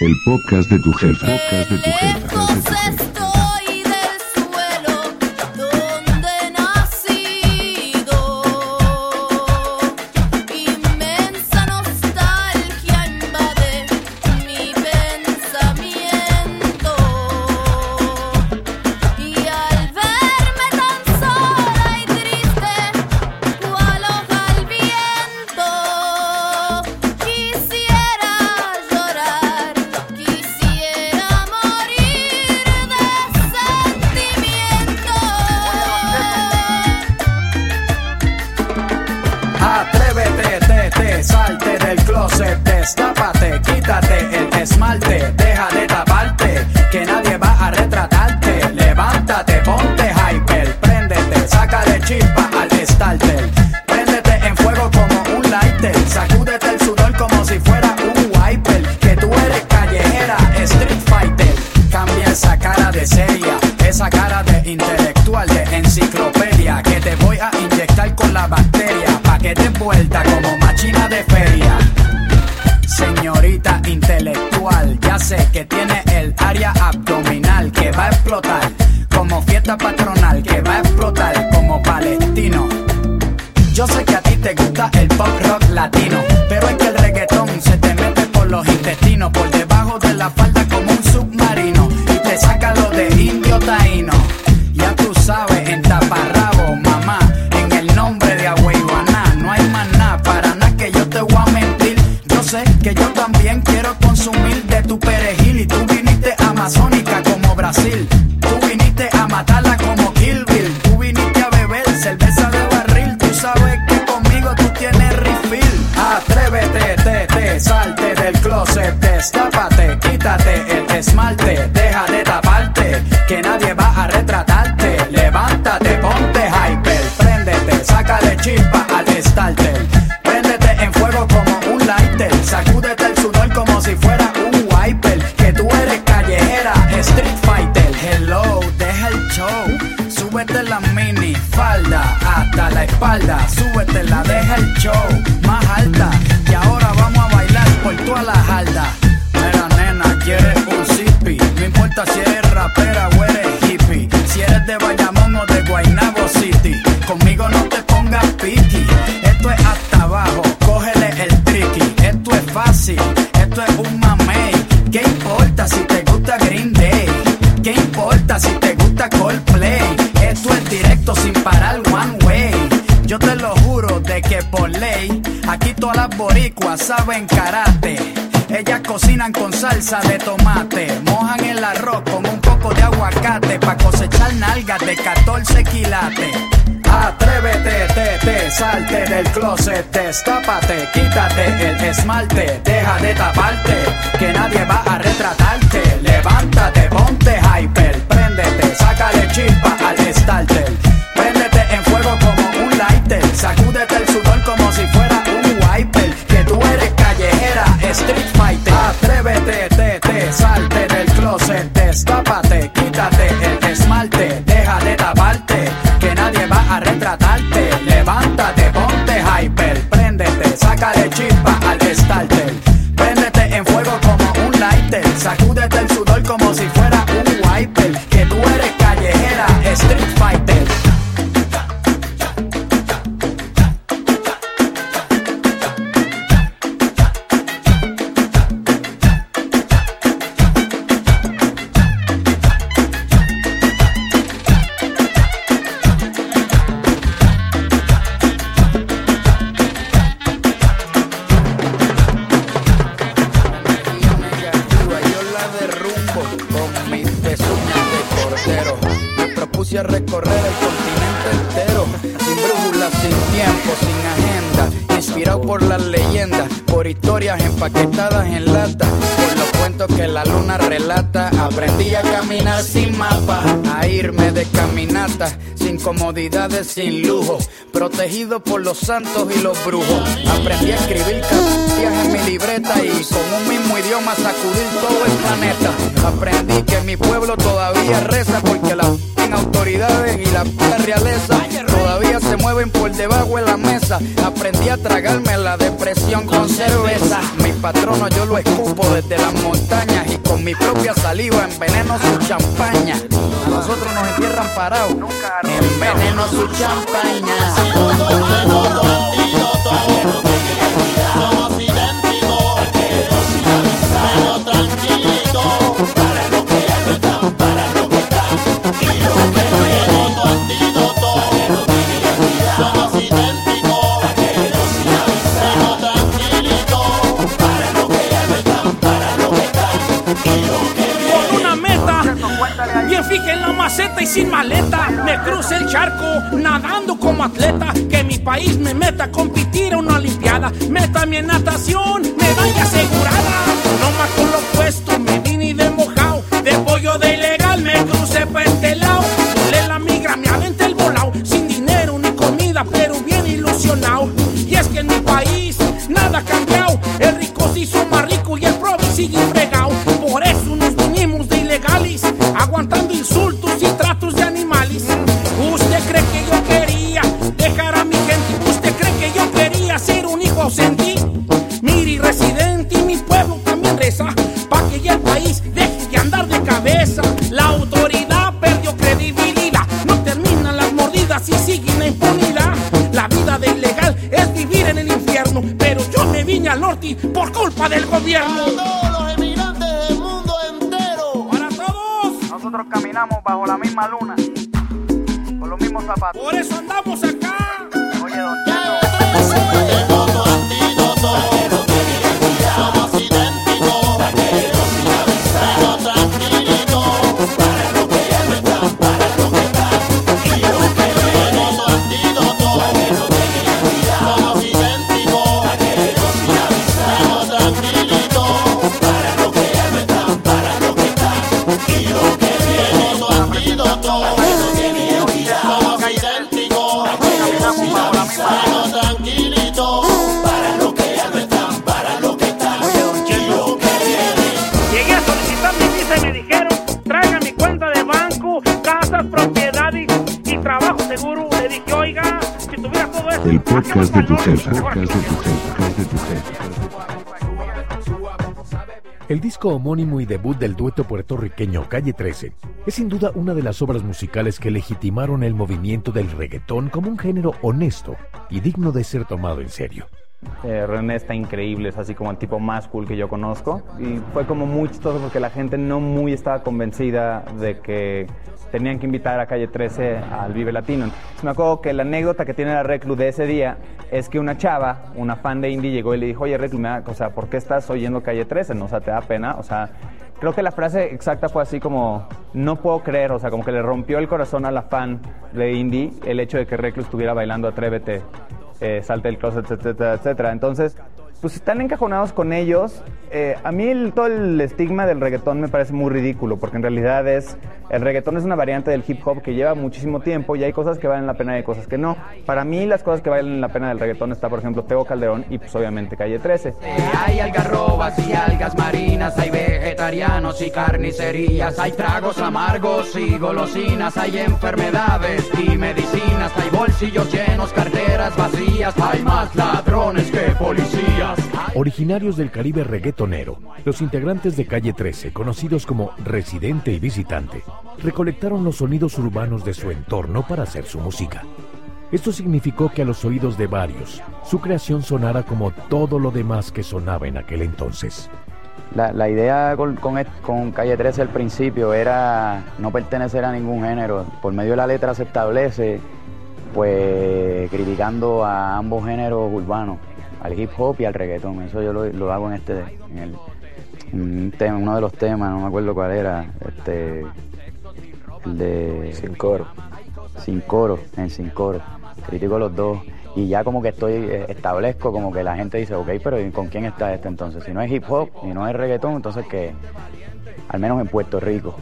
El podcast de tu jefa. Podcast de tu jefa. Pa' que te vuelta como machina de feria. Señorita intelectual, ya sé que tiene el área abdominal que va a explotar como fiesta patronal, que va a explotar como palestino. Yo sé que a ti te gusta el pop rock latino, Súbete la mini falda hasta la espalda. Súbete la, deja el show más alta. Y ahora vamos a bailar por toda la jarda. Mira, nena, quieres un zippy. No importa si eres rapera o eres hippie. Si eres de Bayamón o de Guaynabo City. Conmigo no te pongas piqui. Esto es hasta abajo, cógele el tricky. Esto es fácil, sin parar one way. Yo te lo juro de que por ley, aquí todas las boricuas saben karate. Ellas cocinan con salsa de tomate, mojan el arroz con un poco de aguacate pa' cosechar nalgas de 14 quilates. Atrévete, te, te, salte del closet, destápate, quítate el esmalte, deja de taparte, que nadie va a retratarte. Levántate, ponte hyper, préndete, sácale chispa starter. Préndete en fuego como un lighter, sacúdete el sudor como si fuera un wiper. Que tú eres callejera, street fighter. Atrévete, te, los santos y los brujos. Aprendí a escribir cartillas en mi libreta y con un mismo idioma sacudir todo el planeta. Aprendí que mi pueblo todavía reza porque la tienen autoridades y la realeza todavía se mueven por debajo de la mesa. Aprendí a tragarme la depresión con cerveza. Mi patrono yo lo escupo desde las montañas y con mi propia saliva enveneno su champaña. A nosotros nos entierran parados, enveneno su champaña. Y sin maleta. Me cruce el charco nadando como atleta. Que me meta a competir a una olimpiada. Meta mi natación, medalla asegurada. Podcast voy de tu pa'l norte? jefa. Mejor Podcast aquí. de tu jefa. Podcast de tu jefa. El disco homónimo y debut del dueto puertorriqueño Calle 13 es sin duda una de las obras musicales que legitimaron el movimiento del reggaetón como un género honesto y digno de ser tomado en serio. Eh, René está increíble, es así como el tipo más cool que yo conozco. Y fue como muy chistoso porque la gente no muy estaba convencida de que tenían que invitar a Calle 13 al Vive Latino. Entonces, me acuerdo que la anécdota que tiene la Reclu de ese día es que una chava, una fan de indie, llegó y le dijo, oye Reclu, me o sea, ¿por qué estás oyendo Calle 13? ¿No? O sea, ¿te da pena? O sea, creo que la frase exacta fue así como, no puedo creer, o sea, como que le rompió el corazón a la fan de indie el hecho de que Reclu estuviera bailando Atrévete eh, salte del closet, etcétera, etcétera. Entonces, pues están encajonados con ellos. Eh, a mí el- todo el estigma del reggaetón me parece muy ridículo, porque en realidad es, el reggaetón es una variante del hip hop que lleva muchísimo tiempo y hay cosas que valen la pena y hay cosas que no. Para mí las cosas que valen la pena del reggaetón está, por ejemplo, Teo Calderón y pues obviamente Calle 13. Hay algarrobas y algas marinas, hay vegetarianos y carnicerías, hay tragos amargos y golosinas, hay enfermedades y medicinas, hay bolsillos llenos, carteras vacías, hay más ladrones que policías. Originarios del Caribe reggaetonero, los integrantes de Calle 13, conocidos como Residente y Visitante, recolectaron los sonidos urbanos de su entorno para hacer su música. Esto significó que a los oídos de varios, su creación sonara como todo lo demás que sonaba en aquel entonces. La, idea con, con con Calle 13 al principio era no pertenecer a ningún género. Por medio de la letra se establece, pues, criticando a ambos géneros urbanos, al hip hop y al reggaetón. Eso yo lo, lo hago en este, en, el, en un tema- uno de los temas, no me acuerdo cuál era, este, el de... Sin coro. Sin coro, en sin coro. Critico los dos. Y ya como que estoy, eh, establezco como que la gente dice, ok, pero ¿y ¿con quién está este entonces? Si no es hip hop y no es reggaetón, entonces que al menos en Puerto Rico.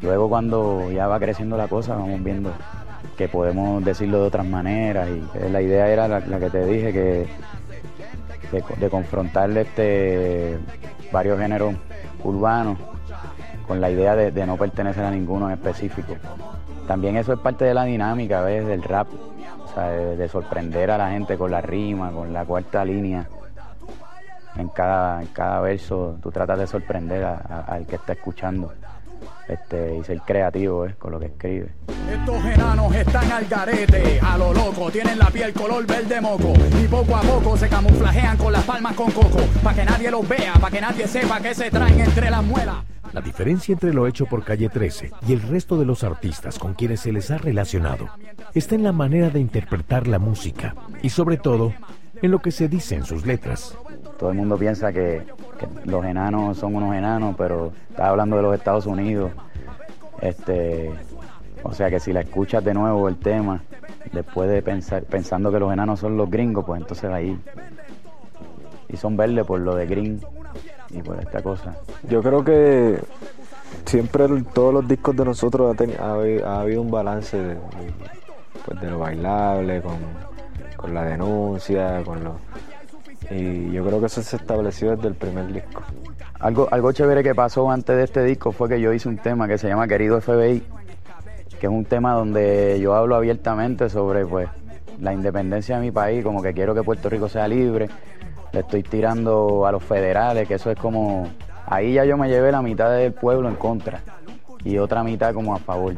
Luego cuando ya va creciendo la cosa, vamos viendo que podemos decirlo de otras maneras. Y eh, la idea era la, la que te dije, que de, de este, varios géneros urbanos con la idea de, no pertenecer a ninguno en específico. También eso es parte de la dinámica, ¿ves? Del rap, o sea, de, de sorprender a la gente con la rima, con la cuarta línea. En cada, en cada verso tú tratas de sorprender a- a- al que está escuchando este, y ser creativo ¿ves? con lo que escribe. Estos enanos están al garete, a lo loco, tienen la piel color verde moco y poco a poco se camuflajean con las palmas con coco, pa' que nadie los vea, pa' que nadie sepa que se traen entre las muelas. La diferencia entre lo hecho por Calle 13 y el resto de los artistas con quienes se les ha relacionado está en la manera de interpretar la música y sobre todo en lo que se dice en sus letras. Todo el mundo piensa que, los enanos son unos enanos, pero estás hablando de los Estados Unidos. Este, o sea que si la escuchas de nuevo el tema, después de pensar, pensando que los enanos son los gringos, pues entonces ahí. Y son verdes por lo de green y por esta cosa. Yo creo que siempre todos los discos de nosotros ha, habido un balance de- pues, de lo bailable, con, con la denuncia, con lo... Y yo creo que eso se estableció desde el primer disco. Algo, algo chévere que pasó antes de este disco fue que yo hice un tema que se llama Querido FBI, que es un tema donde yo hablo abiertamente sobre pues la independencia de mi país, como que quiero que Puerto Rico sea libre. Le estoy tirando a los federales, que eso es como ahí ya yo me llevé la mitad del pueblo en contra y otra mitad como a favor.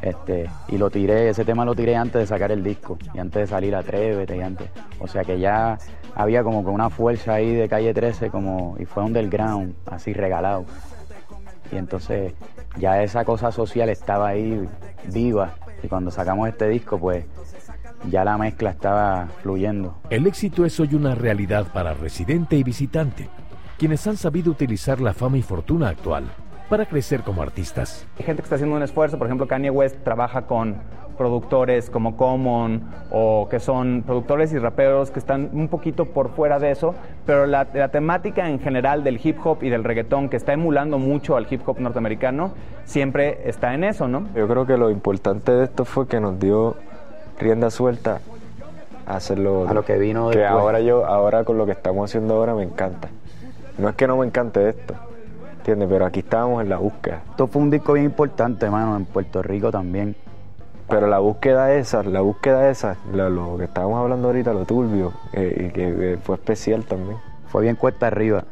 Este, y lo tiré, ese tema lo tiré antes de sacar el disco y antes de salir Atrévete y antes. O sea que ya había como que una fuerza ahí de calle 13 como, y fue underground, así regalado. Y entonces ya esa cosa social estaba ahí viva. Y cuando sacamos este disco, pues ya la mezcla estaba fluyendo. El éxito es hoy una realidad para residente y visitante, quienes han sabido utilizar la fama y fortuna actual para crecer como artistas. Hay gente que está haciendo un esfuerzo, por ejemplo, Kanye West trabaja con productores como Common o que son productores y raperos que están un poquito por fuera de eso, pero la, la temática en general del hip hop y del reggaetón que está emulando mucho al hip hop norteamericano siempre está en eso, ¿no? Yo creo que lo importante de esto fue que nos dio rienda suelta a hacerlo. A lo que vino Que después. ahora yo, ahora con lo que estamos haciendo ahora me encanta. No es que no me encante esto, ¿entiendes? Pero aquí estábamos en la búsqueda. Esto fue un disco bien importante, hermano, en Puerto Rico también. Pero la búsqueda esa, la búsqueda esa, lo, lo que estábamos hablando ahorita, lo turbio, eh, y que fue especial también. Fue bien cuesta arriba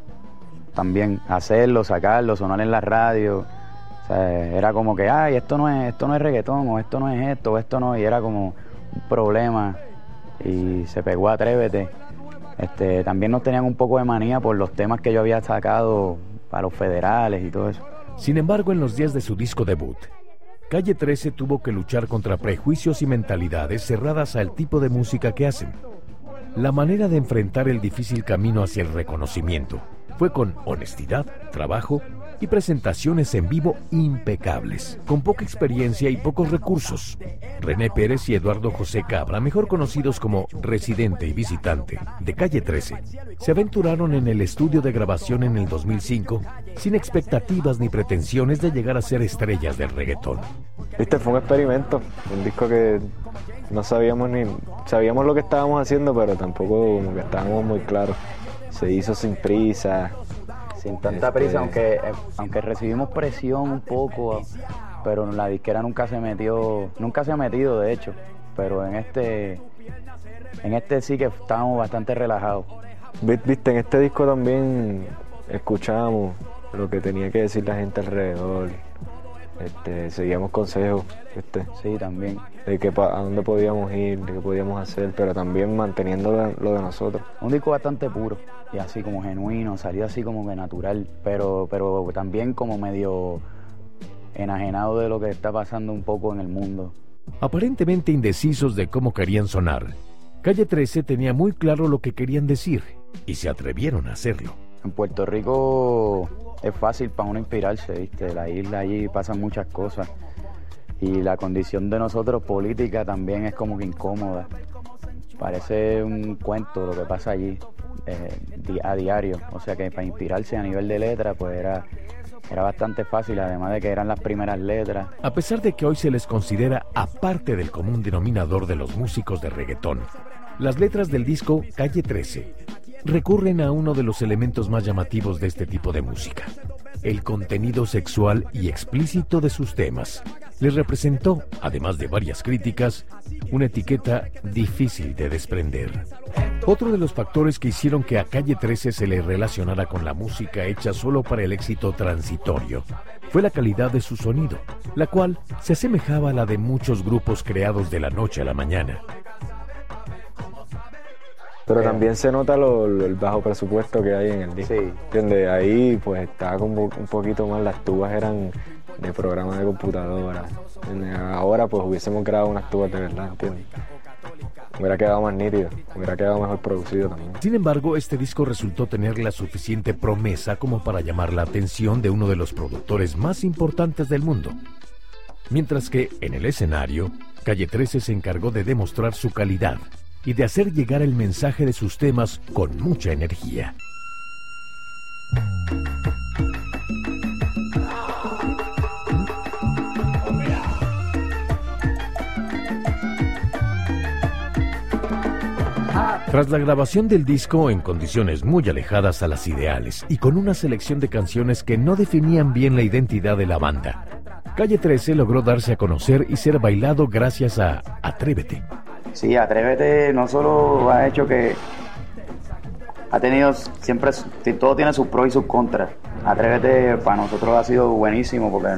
también. Hacerlo, sacarlo, sonar en la radio. O sea, era como que, ay, esto no es, esto no es reggaetón, o esto no es esto, o esto no, y era como un problema. Y se pegó Atrévete. Este, también nos tenían un poco de manía por los temas que yo había sacado para los federales y todo eso. Sin embargo, en los días de su disco debut, Calle 13 tuvo que luchar contra prejuicios y mentalidades cerradas al tipo de música que hacen. La manera de enfrentar el difícil camino hacia el reconocimiento fue con honestidad, trabajo y presentaciones en vivo impecables, con poca experiencia y pocos recursos. René Pérez y Eduardo José Cabra, mejor conocidos como residente y visitante de Calle 13, se aventuraron en el estudio de grabación en el 2005 sin expectativas ni pretensiones de llegar a ser estrellas del reggaetón. Viste, fue un experimento, un disco que no sabíamos ni, sabíamos lo que estábamos haciendo, pero tampoco como que estábamos muy claros. Se hizo sin prisa. Sin tanta Este- prisa, aunque, eh, aunque recibimos presión un poco, pero la disquera nunca se metió, nunca se ha metido de hecho, pero en este, en este sí que estábamos bastante relajados. Vi- Viste, en este disco también escuchábamos lo que tenía que decir la gente alrededor. Este, seguíamos consejos, ¿viste? Sí, también. De que pa- a dónde podíamos ir, de qué podíamos hacer, pero también manteniendo lo, lo de nosotros. Un disco bastante puro y así como genuino, salió así como que natural, pero, pero también como medio enajenado de lo que está pasando un poco en el mundo. Aparentemente indecisos de cómo querían sonar, Calle 13 tenía muy claro lo que querían decir y se atrevieron a hacerlo. En Puerto Rico es fácil para uno inspirarse, ¿viste? La isla allí pasan muchas cosas y la condición de nosotros política también es como que incómoda. Parece un cuento lo que pasa allí eh, a diario, o sea que para inspirarse a nivel de letra pues era, era bastante fácil, además de que eran las primeras letras. A pesar de que hoy se les considera aparte del común denominador de los músicos de reggaetón, las letras del disco Calle 13 recurren a uno de los elementos más llamativos de este tipo de música, el contenido sexual y explícito de sus temas les representó, además de varias críticas, una etiqueta difícil de desprender. Otro de los factores que hicieron que a Calle 13 se le relacionara con la música hecha solo para el éxito transitorio fue la calidad de su sonido, la cual se asemejaba a la de muchos grupos creados de la noche a la mañana. Pero también se nota lo- lo- el bajo presupuesto que hay en el disco. ¿Entiendes? Ahí pues estaba como un poquito más, las tubas eran de programa de computadora. ¿entiendes? Ahora pues hubiésemos grabado unas tubas de verdad, ¿entiendes? Hubiera quedado más nítido, hubiera quedado mejor producido también. Sin embargo, este disco resultó tener la suficiente promesa como para llamar la atención de uno de los productores más importantes del mundo. Mientras que, en el escenario, Calle 13 se encargó de demostrar su calidad y de hacer llegar el mensaje de sus temas con mucha energía. Tras la grabación del disco en condiciones muy alejadas a las ideales y con una selección de canciones que no definían bien la identidad de la banda, Calle 13 logró darse a conocer y ser bailado gracias a Atrévete. Sí, Atrévete no solo ha hecho que ha tenido siempre, todo tiene sus pros y sus contras. Atrévete para nosotros ha sido buenísimo porque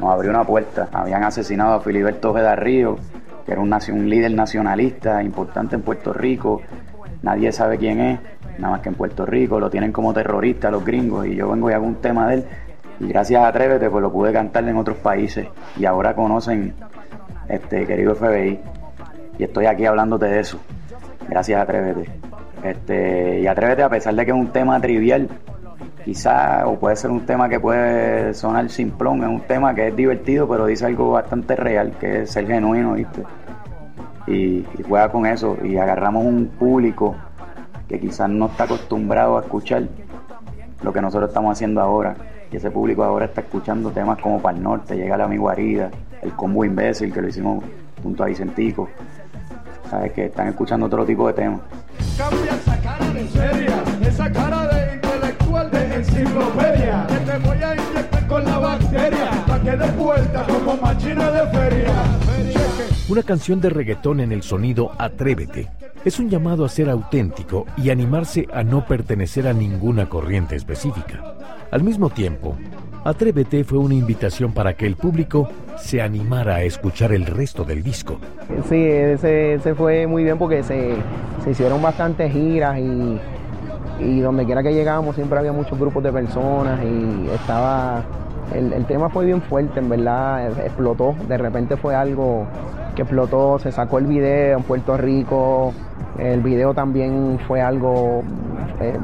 nos, abrió una puerta. Habían asesinado a Filiberto Ojeda Río, que era un líder nacionalista importante en Puerto Rico. Nadie sabe quién es, nada más que en Puerto Rico. Lo tienen como terrorista los gringos y yo vengo y hago un tema de él. Y gracias a Atrévete pues lo pude cantar en otros países y ahora conocen este querido FBI y estoy aquí hablándote de eso. Gracias, Atrévete. Este, y Atrévete, a pesar de que es un tema trivial, quizá, o puede ser un tema que puede sonar simplón, es un tema que es divertido, pero dice algo bastante real, que es ser genuino, ¿viste? Y, y juega con eso, y agarramos un público que quizás no está acostumbrado a escuchar lo que nosotros estamos haciendo ahora. Y ese público ahora está escuchando temas como Pal Norte, Llega la Mi Guarida, El Combo Imbécil, que lo hicimos junto a Vicentico. ¿Sabes? Que están escuchando otro tipo de temas. Cambia esa cara de seria, esa cara de intelectual de enciclopedia. Que te voy a inyectar con la bacteria, pa' que des vuelta como machina de feria. Una canción de reggaetón en el sonido Atrévete es un llamado a ser auténtico y animarse a no pertenecer a ninguna corriente específica. Al mismo tiempo, Atrévete fue una invitación para que el público se animara a escuchar el resto del disco. Sí, ese, ese fue muy bien porque se, se hicieron bastantes giras y, y donde quiera que llegábamos siempre había muchos grupos de personas y estaba... El, el tema fue bien fuerte, en verdad, explotó, de repente fue algo que explotó, se sacó el video en Puerto Rico, el video también fue algo eh,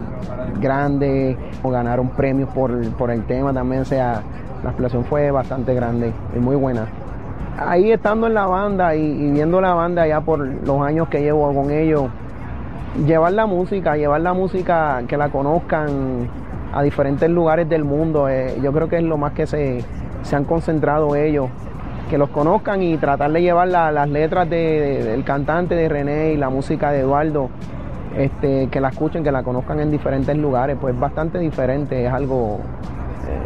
grande, ganaron premios por, por el tema también, o sea, la explosión fue bastante grande y muy buena. Ahí estando en la banda y, viendo la banda ya por los años que llevo con ellos, llevar la música, llevar la música que la conozcan a diferentes lugares del mundo, eh, yo creo que es lo más que se, se han concentrado ellos, que los conozcan y tratar de llevar la- las letras de- del cantante de René y la música de Eduardo, este, que la escuchen, que la conozcan en diferentes lugares, pues bastante diferente, es algo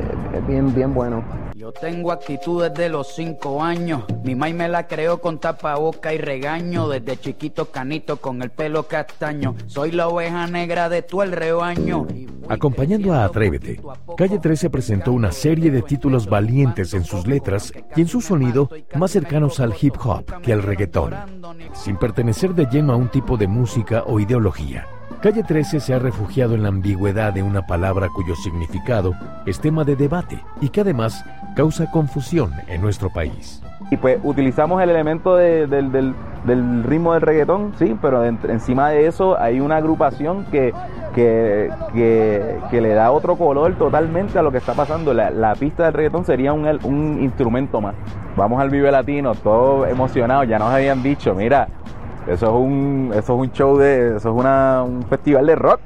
eh, bien, bien bueno. Yo tengo actitud desde los cinco años. Mi mai me la creó con tapaboca y regaño. Desde chiquito canito con el pelo castaño. Soy la oveja negra de todo el rebaño. Acompañando a Atrévete, Calle 13 presentó una serie de títulos valientes en sus letras y en su sonido más cercanos al hip hop que al reggaetón, sin pertenecer de lleno a un tipo de música o ideología. Calle 13 se ha refugiado en la ambigüedad de una palabra cuyo significado es tema de debate y que además causa confusión en nuestro país. Y pues utilizamos el elemento de- del, del- ritmo del reggaetón, sí, pero en- encima de eso hay una agrupación que, que, que- que le da otro color totalmente a lo que está pasando. La, la pista del reggaetón sería un, un instrumento más. Vamos al Vive Latino, todos emocionados, ya nos habían dicho, mira, eso es un, eso es un show de, eso es un festival de rock,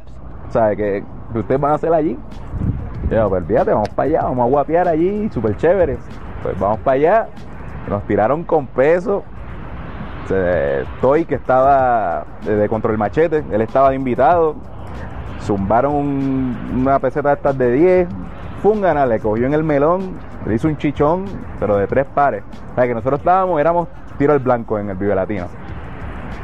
¿sabes? Que, que ustedes van a hacer allí. Yo, pues fíjate, vamos para allá, vamos a guapear allí, súper chévere. Pues vamos para allá. Nos tiraron con peso. Toy, que estaba de, Control Machete, él estaba de invitado. Zumbaron un- una peseta de estas de 10. Fungana le cogió en el melón, le hizo un chichón, pero de tres pares. O sea, que nosotros estábamos, éramos tiro al blanco en el Vive Latino.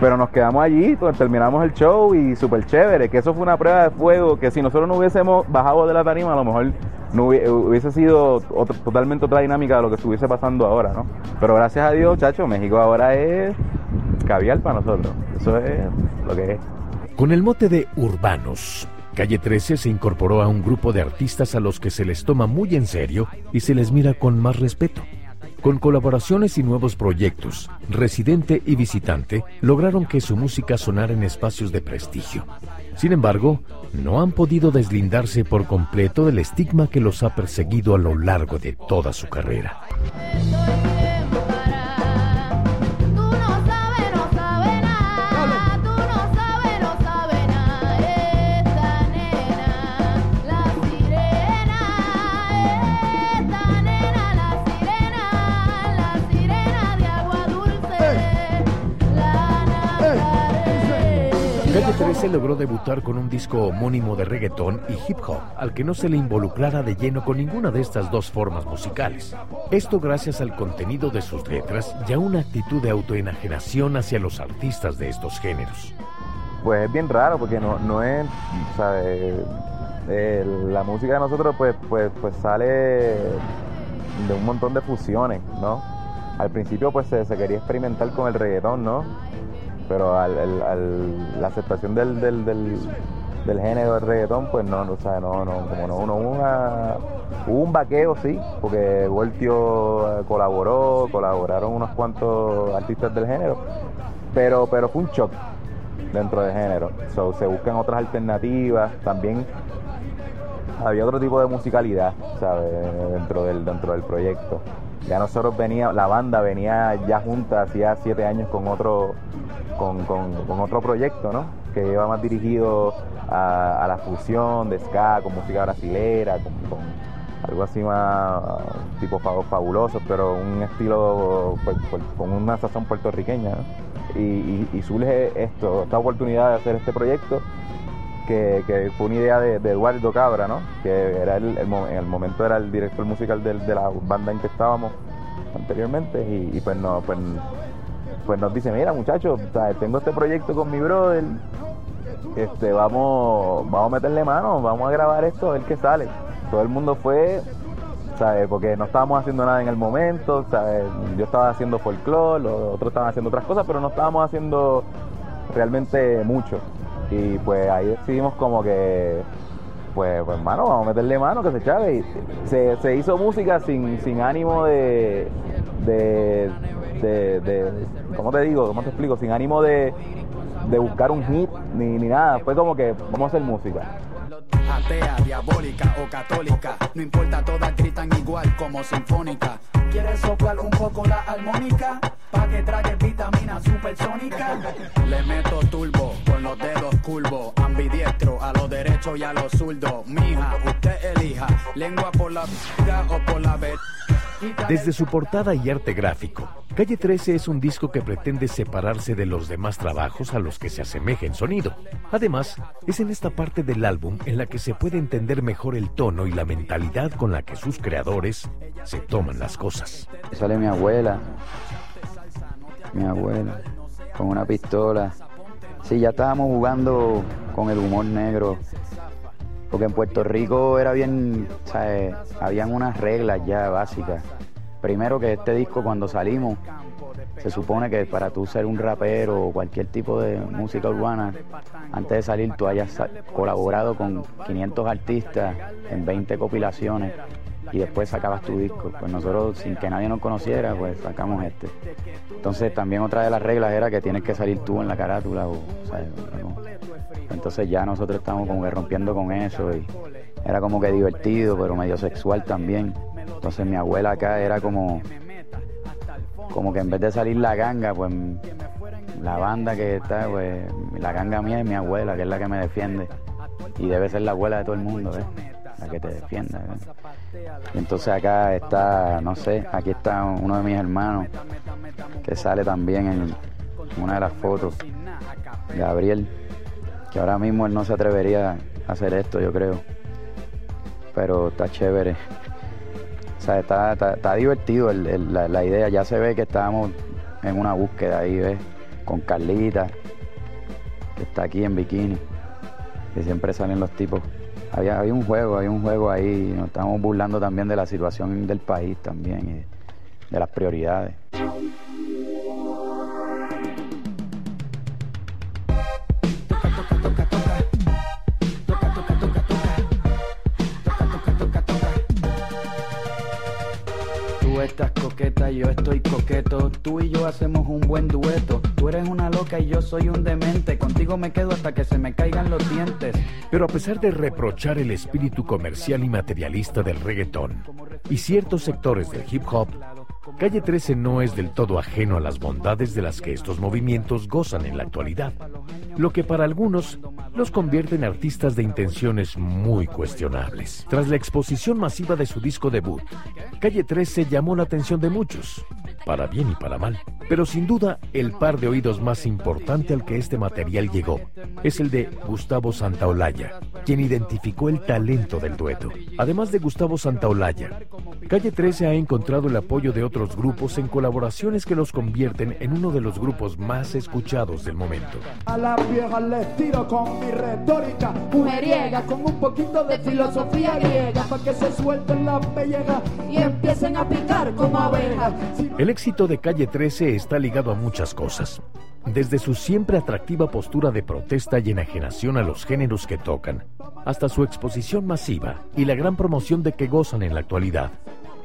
Pero nos quedamos allí, pues, terminamos el show y súper chévere, que eso fue una prueba de fuego, que si nosotros no hubiésemos bajado de la tarima, a lo mejor no hubi- hubiese sido totalmente otra dinámica de lo que estuviese pasando ahora, ¿no? Pero gracias a Dios, chacho, México ahora es caviar para nosotros. Eso es lo que es. Con el mote de Urbanos, Calle 13 se incorporó a un grupo de artistas a los que se les toma muy en serio y se les mira con más respeto. Con colaboraciones y nuevos proyectos, Residente y Visitante lograron que su música sonara en espacios de prestigio. Sin embargo, no han podido deslindarse por completo del estigma que los ha perseguido a lo largo de toda su carrera. Calle 13 logró debutar con un disco homónimo de reggaetón y hip hop, al que no se le involucrara de lleno con ninguna de estas dos formas musicales. Esto gracias al contenido de sus letras y a una actitud de autoenajenación hacia los artistas de estos géneros. Pues es bien raro porque no, no es, la música de nosotros pues, pues, pues sale de un montón de fusiones, ¿no? Al principio pues se, se quería experimentar con el reggaetón, ¿no? Pero al, la aceptación del, del, del, género del reggaetón pues no, no, o no, no, como no, no hubo, una- hubo un vaqueo, sí, porque Voltio eh, colaboró, colaboraron unos cuantos artistas del género, pero, pero fue un shock dentro del género. Se buscan otras alternativas. También había otro tipo de musicalidad, ¿sabes? Dentro del, dentro del proyecto. Ya nosotros venía, la banda venía ya junta hacía siete años con otro, con, con- otro proyecto, ¿no? Que iba más dirigido a, la fusión de ska con música brasilera, con, algo así más tipo fa- fabuloso, pero un estilo pues, pues, con una sazón puertorriqueña, ¿no? y, surge esto, esta oportunidad de hacer este proyecto que, fue una idea de, Eduardo Cabra, ¿no? que era el, en el momento era el director musical de, la banda en que estábamos anteriormente y, y pues, no, pues, pues nos dice, mira muchachos, tengo este proyecto con mi brother, este, vamos, vamos a meterle mano, vamos a grabar esto, a ver qué sale. Todo el mundo fue, ¿sabes? Porque no estábamos haciendo nada en el momento, ¿sabes? Yo estaba haciendo folclore, los otros estaban haciendo otras cosas, pero no estábamos haciendo realmente mucho. Y pues ahí decidimos como que, pues, pues vamos a meterle mano, que se chave. Y se, se hizo música sin, sin ánimo de, de, de, de- ¿cómo te digo? ¿Cómo te explico? Sin ánimo de, de buscar un hit ni, ni nada. Fue como que vamos a hacer música. Atea, diabólica o católica, no importa, todas gritan igual como sinfónica. ¿Quieres soplar un poco la armónica? Pa' que trague vitamina supersónica. Le meto turbo con los dedos curvos, ambidiestro a lo derecho y a lo zurdo. Mija, usted elija, lengua por la p*** o por la b. Desde su portada y arte gráfico, Calle 13 es un disco que pretende separarse de los demás trabajos a los que se asemeja en sonido. Además, es en esta parte del álbum en la que se puede entender mejor el tono y la mentalidad con la que sus creadores se toman las cosas. Sale mi abuela, mi abuela, con una pistola. Sí, ya estábamos jugando con el humor negro, porque en Puerto Rico era bien, ¿sabes? Habían unas reglas ya básicas. Primero que este disco cuando salimos, se supone que para tú ser un rapero o cualquier tipo de música urbana, antes de salir tú hayas colaborado con 500 artistas en 20 compilaciones y después sacabas tu disco. Pues nosotros, sin que nadie nos conociera, pues sacamos este. Entonces también otra de las reglas era que tienes que salir tú en la carátula. O, ¿sabes? Entonces ya nosotros estamos como que rompiendo con eso y era como que divertido, pero medio sexual también. Entonces mi abuela acá era como, como que en vez de salir la ganga, pues la banda que está, pues la ganga mía es mi abuela, que es la que me defiende. Y debe ser la abuela de todo el mundo, ¿ves? La que te defienda. entonces acá está, no sé, aquí está uno de mis hermanos que sale también en una de las fotos, Gabriel, que ahora mismo él no se atrevería a hacer esto, yo creo. pero está chévere. O sea, está, está- divertido el- la, la idea. Ya se ve que estábamos en una búsqueda ahí, ¿ves? Con Carlita, que está aquí en bikini. Que siempre salen los tipos. Había, había un juego, había un juego ahí. y Nos estábamos burlando también de la situación del país también y de las prioridades. Estás coqueta yo estoy coqueto. Tú y yo hacemos un buen dueto. Tú eres una loca y yo soy un demente. Contigo me quedo hasta que se me caigan los dientes. Pero a pesar de reprochar el espíritu comercial y materialista del reggaetón y ciertos sectores del hip hop, Calle 13 no es del todo ajeno a las bondades de las que estos movimientos gozan en la actualidad, lo que para algunos los convierte en artistas de intenciones muy cuestionables. Tras la exposición masiva de su disco debut, Calle 13 llamó la atención de muchos, para bien y para mal. Pero sin duda, el par de oídos más importante al que este material llegó es el de Gustavo Santaolalla, quien identificó el talento del dueto. Además de Gustavo Santaolalla, Calle 13 ha encontrado el apoyo de otros grupos en colaboraciones que los convierten en uno de los grupos más escuchados del momento. A la vieja les tiro con mi retórica mujeriega, con un poquito de filosofía griega, para que se suelten las pellejas y empiecen a picar como abejas. El éxito de Calle 13 está ligado a muchas cosas. Desde su siempre atractiva postura de protesta y enajenación a los géneros que tocan, hasta su exposición masiva y la gran promoción de que gozan en la actualidad.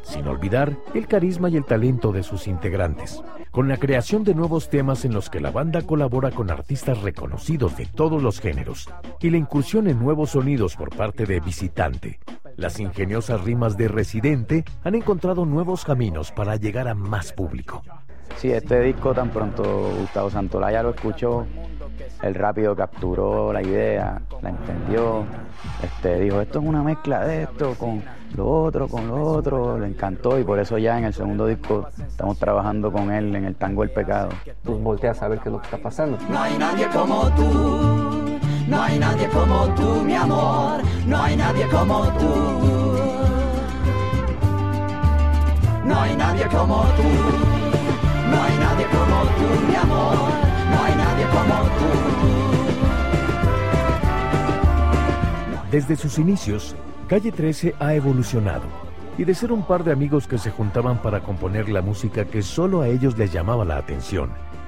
Sin olvidar el carisma y el talento de sus integrantes, con la creación de nuevos temas en los que la banda colabora con artistas reconocidos de todos los géneros y la incursión en nuevos sonidos por parte de Visitante. Las ingeniosas rimas de Residente han encontrado nuevos caminos para llegar a más público. Sí, este disco tan pronto Gustavo Santolaya lo escuchó, él rápido capturó la idea, la entendió, este, dijo, esto es una mezcla de esto con lo otro, con lo otro, le encantó y por eso ya en el segundo disco estamos trabajando con él en el tango El Pecado. Pues volteas a ver qué es lo que está pasando. No hay nadie como tú, no hay nadie como tú, mi amor, no hay nadie como tú. No hay nadie como tú, no hay nadie como tú, mi amor, no hay nadie como tú. Desde sus inicios, Calle 13 ha evolucionado y de ser un par de amigos que se juntaban para componer la música que solo a ellos les llamaba la atención,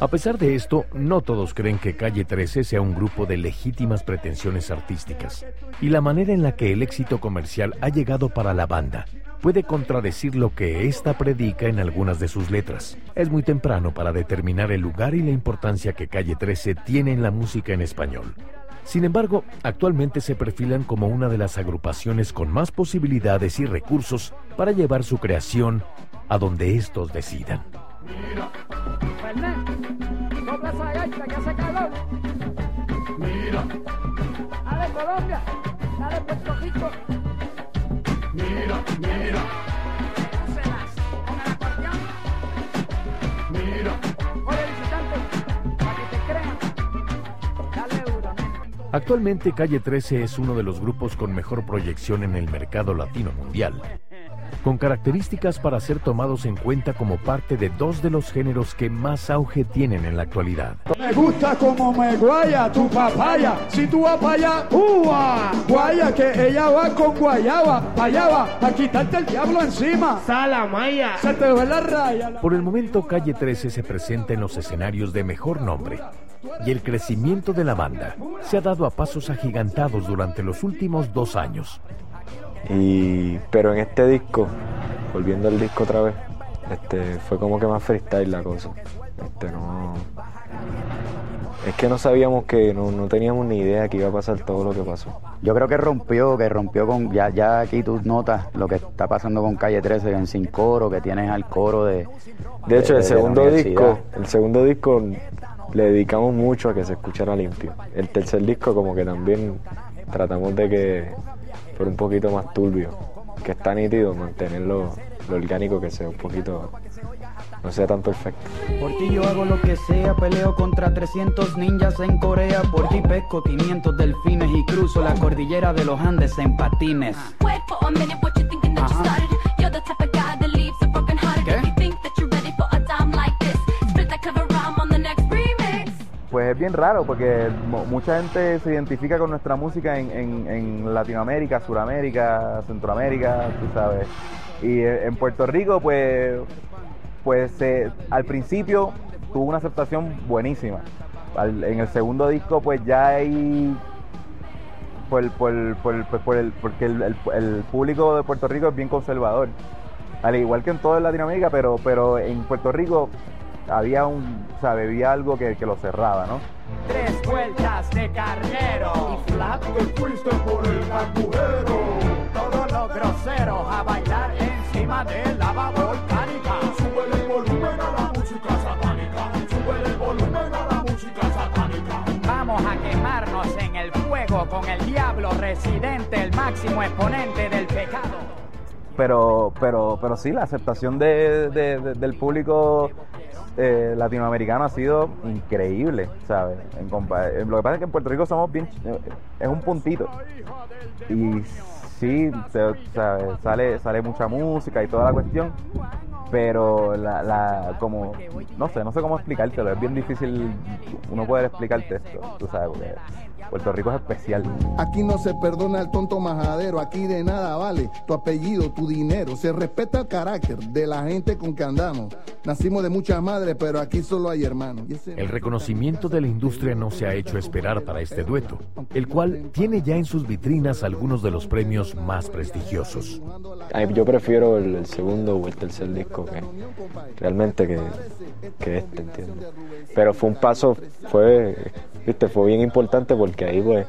A pesar de esto, no todos creen que Calle 13 sea un grupo de legítimas pretensiones artísticas, y la manera en la que el éxito comercial ha llegado para la banda puede contradecir lo que ésta predica en algunas de sus letras. Es muy temprano para determinar el lugar y la importancia que Calle 13 tiene en la música en español. Sin embargo, actualmente se perfilan como una de las agrupaciones con más posibilidades y recursos para llevar su creación a donde estos decidan. Sopla esa gaita que hace calor. Mira. Dale Colombia. Dale Puerto Rico. Mira, mira. Úselas con el acordeón. Mira. Oye, visitante, para que te crean. Dale nena. Actualmente Calle 13 es uno de los grupos con mejor proyección en el mercado latino mundial, con características para ser tomados en cuenta como parte de dos de los géneros que más auge tienen en la actualidad. Me gusta como me guaya tu papaya. Si tú vas para allá, ¡ua! Guaya que ella va con guayaba. Allá va a quitarte el diablo encima. Salamaya. Se te ve la raya. Por el momento Calle 13 se presenta en los escenarios de mejor nombre y el crecimiento de la banda se ha dado a pasos agigantados durante los últimos dos años. Y, pero en este disco, volviendo al disco otra vez, este, fue como que más freestyle la cosa. Este, no, es que no sabíamos que, no, no teníamos ni idea que iba a pasar todo lo que pasó. Yo creo que rompió, que rompió con, ya, ya aquí tú notas lo que está pasando con Calle 13 en Sin Coro, que tienes al coro de... De hecho, de- el segundo disco, el segundo disco le dedicamos mucho a que se escuchara limpio. El tercer disco como que también tratamos de que fuera un poquito más turbio, que está nítido, mantenerlo lo orgánico que sea un poquito, no sea tan perfecto. Por ti yo hago lo que sea, peleo contra 300 ninjas en Corea. Por ti pesco 500 delfines y cruzo la cordillera de los Andes en patines. Pues es bien raro porque mucha gente se identifica con nuestra música en, en- Latinoamérica, Suramérica, Centroamérica, tú sabes. Y eh, en Puerto Rico, pues, pues eh, al principio tuvo una aceptación buenísima. En el segundo disco, pues ya hay por, por- por- por el, porque el, el- el público de Puerto Rico es bien conservador. Al igual que en toda Latinoamérica, pero, pero en Puerto Rico había un, o sea, había algo que, que lo cerraba, ¿no? Tres vueltas de carnero y flap te fuiste por el agujero. Todos los groseros a bailar encima de lava volcánica. Sube el volumen a la música satánica. Sube el volumen a la música satánica. Vamos a quemarnos en el fuego con el diablo residente, el máximo exponente del pecado. Pero, pero, pero sí, la aceptación de, de- de- del público eh, latinoamericano ha sido increíble, ¿sabes? En eh, lo que pasa es que en Puerto Rico somos bien, eh, es un puntito. Y sí, ¿sabes? Sale, sale mucha música y toda la cuestión, pero la, la, como, no sé, no sé cómo explicártelo, es bien difícil uno poder explicarte esto, tú sabes, porque Puerto Rico es especial. Aquí no se perdona al tonto majadero, aquí de nada vale tu apellido, tu dinero. Se respeta el carácter de la gente con que andamos. Nacimos de muchas madres, pero aquí solo hay hermanos. El reconocimiento de la industria no se ha hecho esperar para este dueto, el cual tiene ya en sus vitrinas algunos de los premios más prestigiosos. Yo prefiero el, el segundo o el tercer disco que realmente que, que este, ¿entiendes? Pero fue un paso, fue, viste, fue bien importante porque ahí pues,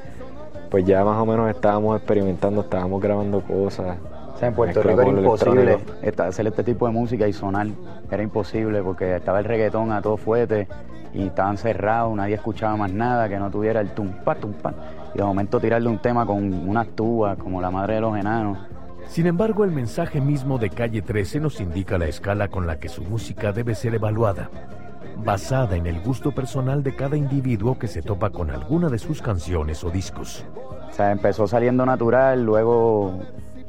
pues ya más o menos estábamos experimentando, estábamos grabando cosas. O sea, en Puerto Rico era imposible hacer este tipo de música y sonar. Era imposible porque estaba el reggaetón a todo fuerte y estaban cerrados, nadie escuchaba más nada que no tuviera el tumpa, tumpa. Y de momento tirarle un tema con unas tubas como la madre de los enanos. Sin embargo, el mensaje mismo de Calle 13 nos indica la escala con la que su música debe ser evaluada, basada en el gusto personal de cada individuo que se topa con alguna de sus canciones o discos. O sea, empezó saliendo natural, luego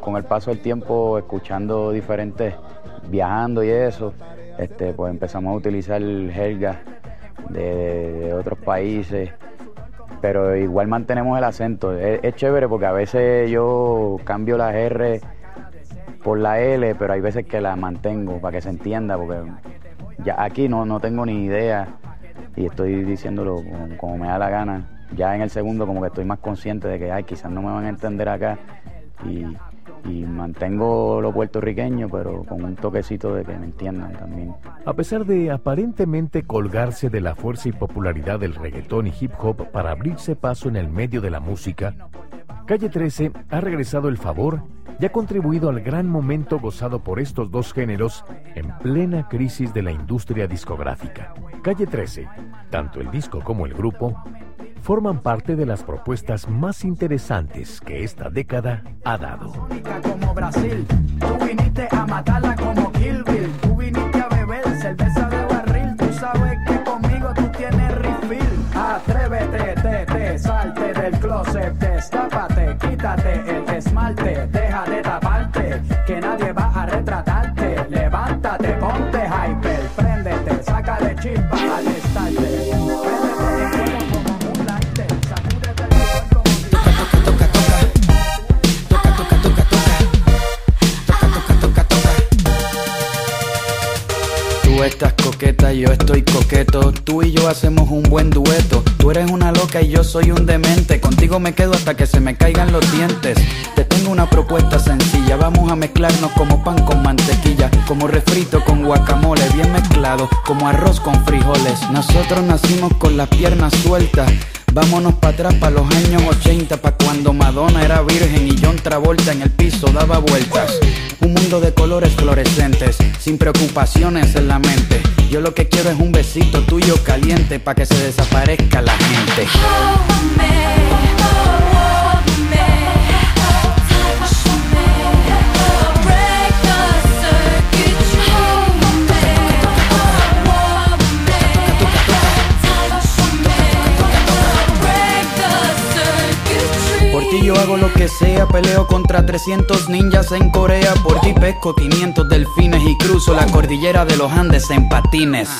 con el paso del tiempo, escuchando diferentes, viajando y eso, este, pues empezamos a utilizar jerga de, otros países, pero igual mantenemos el acento. Es, es chévere porque a veces yo cambio la R por la L, pero hay veces que la mantengo para que se entienda, porque ya aquí no, no tengo ni idea y estoy diciéndolo como, como me da la gana. Ya en el segundo como que estoy más consciente de que ay, quizás no me van a entender acá y, y mantengo lo puertorriqueño, pero con un toquecito de que me entiendan también. A pesar de aparentemente colgarse de la fuerza y popularidad del reggaetón y hip hop para abrirse paso en el medio de la música, Calle 13 ha regresado el favor y ha contribuido al gran momento gozado por estos dos géneros en plena crisis de la industria discográfica. Calle 13, tanto el disco como el grupo, forman parte de las propuestas más interesantes que esta década ha dado. como Brasil. Tú viniste a matarla como. Tú viniste a beber cerveza de barril. Tú sabes que conmigo tú tienes. Atrévete, te, te, salte del closet, destápate, quítate el esmalte, Tú y yo hacemos un buen dueto. Tú eres una loca y yo soy un demente. Contigo me quedo hasta que se me caigan los dientes. Te tengo una propuesta sencilla. Vamos a mezclarnos como pan con mantequilla. Como refrito con guacamole, bien mezclado. lado, como arroz con frijoles. Nosotros nacimos con las piernas sueltas. Vámonos para atrás, para los años 80, pa' cuando Madonna era virgen y John Travolta en el piso daba vueltas. De colores fluorescentes, sin preocupaciones en la mente. Yo lo que quiero es un besito tuyo caliente, pa' que se desaparezca la gente. Que sea, peleo contra 300 ninjas en Corea. Por ti pesco 500 delfines y cruzo la cordillera de los Andes en patines.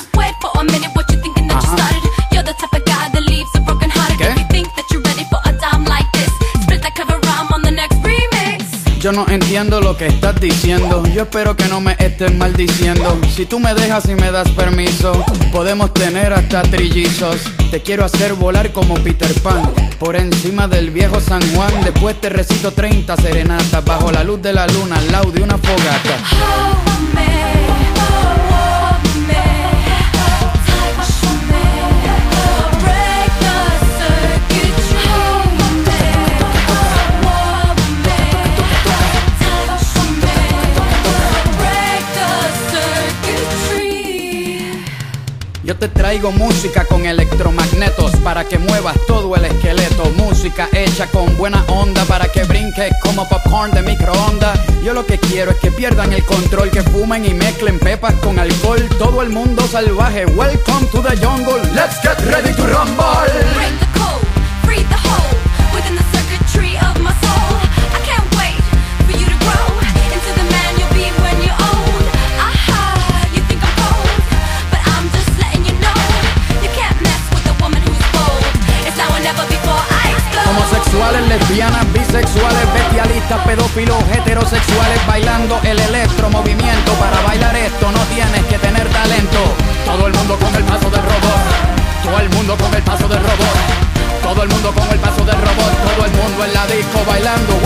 Yo no entiendo lo que estás diciendo. Yo espero que no me estés maldiciendo. Si tú me dejas y me das permiso, podemos tener hasta trillizos. Te quiero hacer volar como Peter Pan. Por encima del viejo San Juan. Después te recito 30 serenatas. Bajo la luz de la luna, al lado de una fogata. Yo te traigo música con electromagnetos para que muevas todo el esqueleto. Música hecha con buena onda para que brinques como popcorn de microondas. Yo lo que quiero es que pierdan el control, que fumen y mezclen pepas con alcohol. Todo el mundo salvaje, welcome to the jungle. Let's get ready to rumble. The free the lesbianas, bisexuales, bestialistas, pedófilos, heterosexuales, bailando el electro movimiento. Para bailar esto no tienes que tener talento. Todo el mundo con el paso del robot. Todo el mundo con el paso del robot. Todo el mundo con el paso del robot. Todo el mundo en la disco bailando.